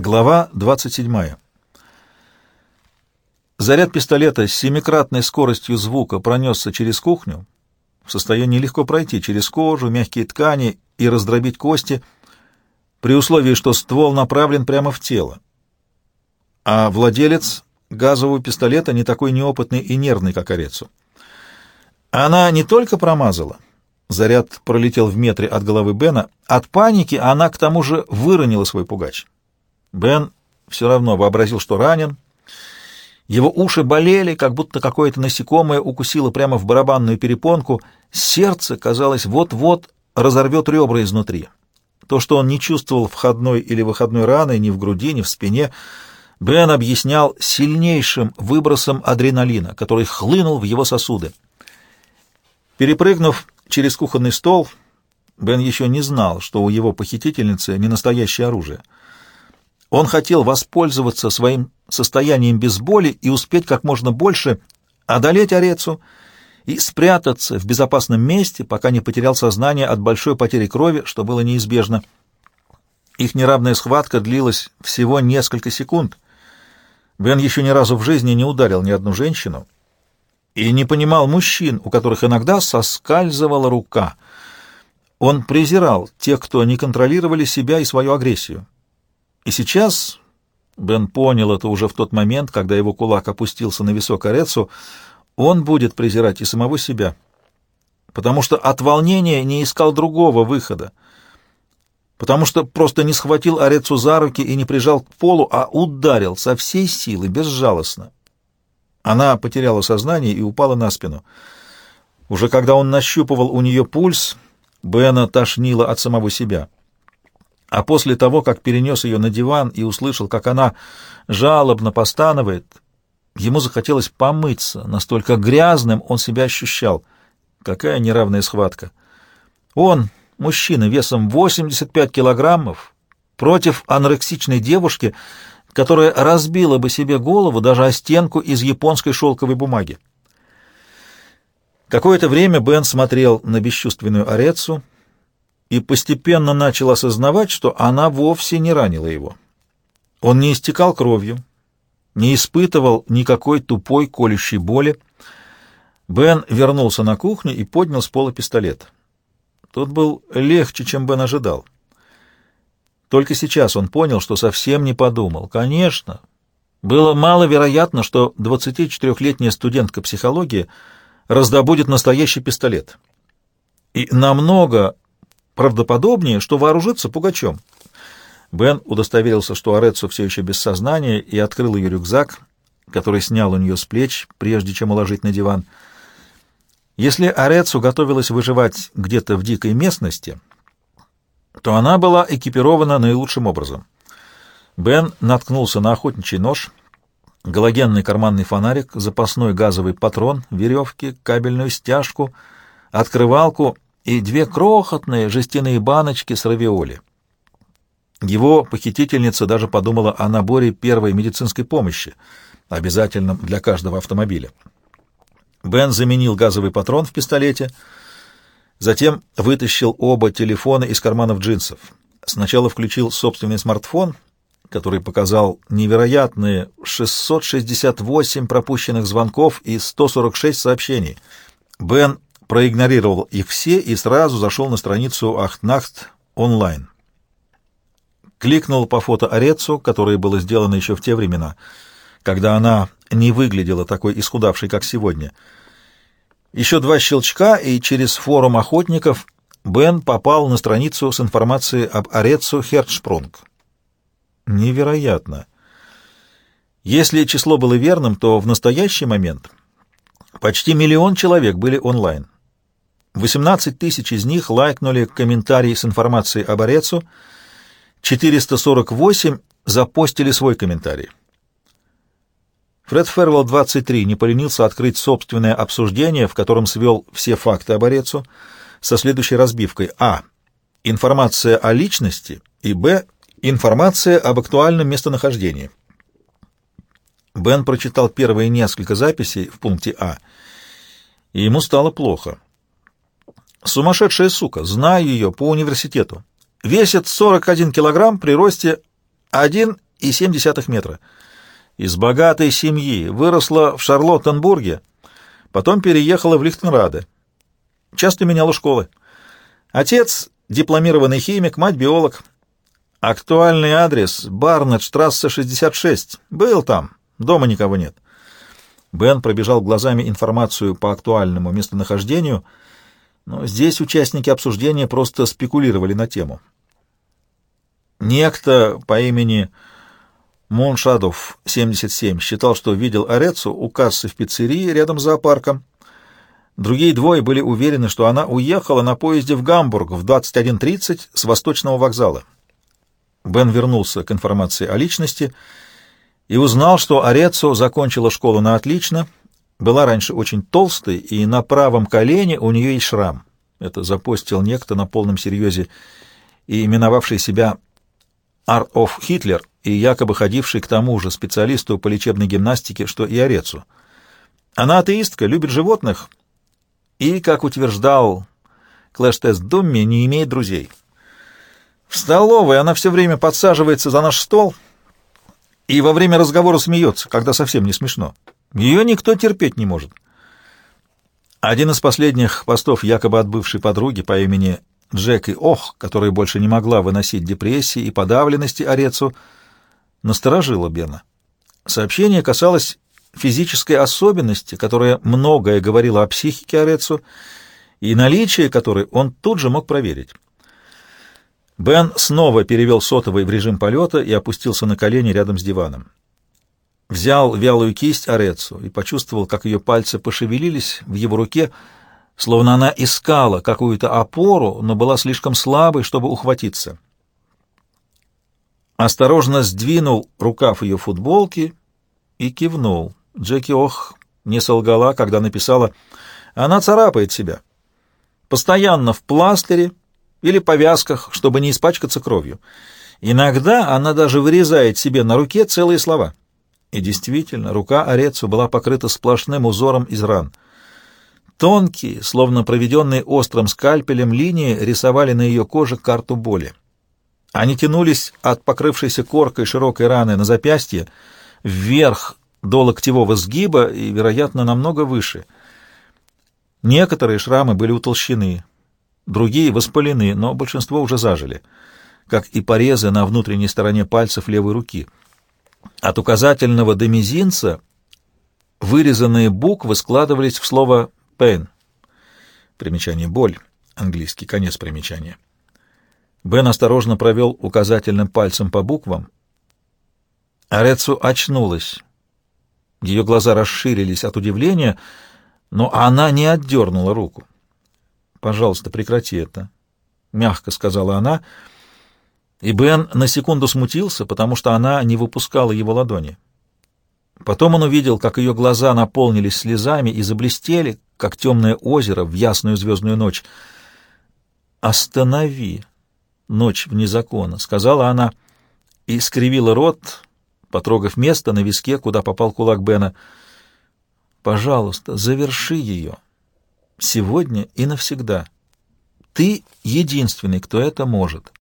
Глава 27. Заряд пистолета с семикратной скоростью звука пронесся через кухню, в состоянии легко пройти через кожу, мягкие ткани и раздробить кости, при условии, что ствол направлен прямо в тело. А владелец газового пистолета не такой неопытный и нервный, как Орецу. Она не только промазала, заряд пролетел в метре от головы Бена, от паники она к тому же выронила свой пугач. Бен все равно вообразил, что ранен. Его уши болели, как будто какое-то насекомое укусило прямо в барабанную перепонку. Сердце, казалось, вот-вот разорвет ребра изнутри. То, что он не чувствовал входной или выходной раны ни в груди, ни в спине, Бен объяснял сильнейшим выбросом адреналина, который хлынул в его сосуды. Перепрыгнув через кухонный стол, Бен еще не знал, что у его похитительницы не настоящее оружие — он хотел воспользоваться своим состоянием без боли и успеть как можно больше одолеть Орецу и спрятаться в безопасном месте, пока не потерял сознание от большой потери крови, что было неизбежно. Их неравная схватка длилась всего несколько секунд. Бен еще ни разу в жизни не ударил ни одну женщину и не понимал мужчин, у которых иногда соскальзывала рука. Он презирал тех, кто не контролировали себя и свою агрессию. И сейчас, Бен понял это уже в тот момент, когда его кулак опустился на висок Орецу, он будет презирать и самого себя, потому что от волнения не искал другого выхода, потому что просто не схватил Орецу за руки и не прижал к полу, а ударил со всей силы, безжалостно. Она потеряла сознание и упала на спину. Уже когда он нащупывал у нее пульс, Бена тошнило от самого себя — а после того, как перенес ее на диван и услышал, как она жалобно постанывает, ему захотелось помыться, настолько грязным он себя ощущал. Какая неравная схватка! Он, мужчина весом 85 килограммов, против анорексичной девушки, которая разбила бы себе голову даже о стенку из японской шелковой бумаги. Какое-то время Бен смотрел на бесчувственную Орецу, и постепенно начал осознавать, что она вовсе не ранила его. Он не истекал кровью, не испытывал никакой тупой колющей боли. Бен вернулся на кухню и поднял с пола пистолет. Тот был легче, чем Бен ожидал. Только сейчас он понял, что совсем не подумал. Конечно, было маловероятно, что 24-летняя студентка психологии раздобудет настоящий пистолет. И намного правдоподобнее, что вооружиться пугачом. Бен удостоверился, что Ореццо все еще без сознания, и открыл ее рюкзак, который снял у нее с плеч, прежде чем уложить на диван. Если Ореццо готовилась выживать где-то в дикой местности, то она была экипирована наилучшим образом. Бен наткнулся на охотничий нож, галогенный карманный фонарик, запасной газовый патрон, веревки, кабельную стяжку, открывалку — и две крохотные жестяные баночки с равиоли. Его похитительница даже подумала о наборе первой медицинской помощи, обязательном для каждого автомобиля. Бен заменил газовый патрон в пистолете, затем вытащил оба телефона из карманов джинсов. Сначала включил собственный смартфон, который показал невероятные 668 пропущенных звонков и 146 сообщений. Бен проигнорировал их все и сразу зашел на страницу Ахтнахт онлайн. Кликнул по фото Орецу, которое было сделано еще в те времена, когда она не выглядела такой исхудавшей, как сегодня. Еще два щелчка, и через форум охотников Бен попал на страницу с информацией об Орецу Херцшпрунг. Невероятно. Если число было верным, то в настоящий момент почти миллион человек были онлайн. 18 тысяч из них лайкнули комментарии с информацией об Орецу, 448 запостили свой комментарий. Фред Фервелл, 23, не поленился открыть собственное обсуждение, в котором свел все факты об Орецу, со следующей разбивкой. А. Информация о личности. И Б. Информация об актуальном местонахождении. Бен прочитал первые несколько записей в пункте А, и ему стало плохо. Сумасшедшая сука, знаю ее по университету. Весит 41 килограмм при росте 1,75 3,7 метра. Из богатой семьи, выросла в Шарлоттенбурге, потом переехала в Лихтенраде. Часто меняла школы. Отец — дипломированный химик, мать — биолог. Актуальный адрес — Барнетштрассе, 66. Был там, дома никого нет. Бен пробежал глазами информацию по актуальному местонахождению, но здесь участники обсуждения просто спекулировали на тему. Некто по имени Моншадов, 77, считал, что видел Орецу у кассы в пиццерии рядом с зоопарком. Другие двое были уверены, что она уехала на поезде в Гамбург в 21.30 с восточного вокзала. Бен вернулся к информации о личности и узнал, что Орецо закончила школу на отлично, была раньше очень толстой, и на правом колене у нее есть шрам. Это запостил некто на полном серьезе и именовавший себя Art of Hitler и якобы ходивший к тому же специалисту по лечебной гимнастике, что и Орецу. Она атеистка, любит животных и, как утверждал Клэш-тест Думми, не имеет друзей. В столовой она все время подсаживается за наш стол и во время разговора смеется, когда совсем не смешно. Ее никто терпеть не может. Один из последних постов якобы от бывшей подруги по имени Джек и Ох, которая больше не могла выносить депрессии и подавленности Орецу, насторожило Бена. Сообщение касалось физической особенности, которая многое говорила о психике Орецу, и наличие которой он тут же мог проверить. Бен снова перевел сотовый в режим полета и опустился на колени рядом с диваном. Взял вялую кисть Орецу и почувствовал, как ее пальцы пошевелились в его руке, словно она искала какую-то опору, но была слишком слабой, чтобы ухватиться. Осторожно сдвинул рукав ее футболки и кивнул. Джеки Ох не солгала, когда написала «Она царапает себя. Постоянно в пластыре или повязках, чтобы не испачкаться кровью. Иногда она даже вырезает себе на руке целые слова». И действительно, рука Орецу была покрыта сплошным узором из ран — Тонкие, словно проведенные острым скальпелем, линии рисовали на ее коже карту боли. Они тянулись от покрывшейся коркой широкой раны на запястье вверх до локтевого сгиба и, вероятно, намного выше. Некоторые шрамы были утолщены, другие воспалены, но большинство уже зажили, как и порезы на внутренней стороне пальцев левой руки. От указательного до мизинца вырезанные буквы складывались в слово Pain. Примечание «боль». Английский. Конец примечания. Бен осторожно провел указательным пальцем по буквам. Арецу очнулась. Ее глаза расширились от удивления, но она не отдернула руку. «Пожалуйста, прекрати это», — мягко сказала она, и Бен на секунду смутился, потому что она не выпускала его ладони. Потом он увидел, как ее глаза наполнились слезами и заблестели, как темное озеро в ясную звездную ночь. «Останови, ночь вне закона», — сказала она и скривила рот, потрогав место на виске, куда попал кулак Бена. «Пожалуйста, заверши ее. Сегодня и навсегда. Ты единственный, кто это может».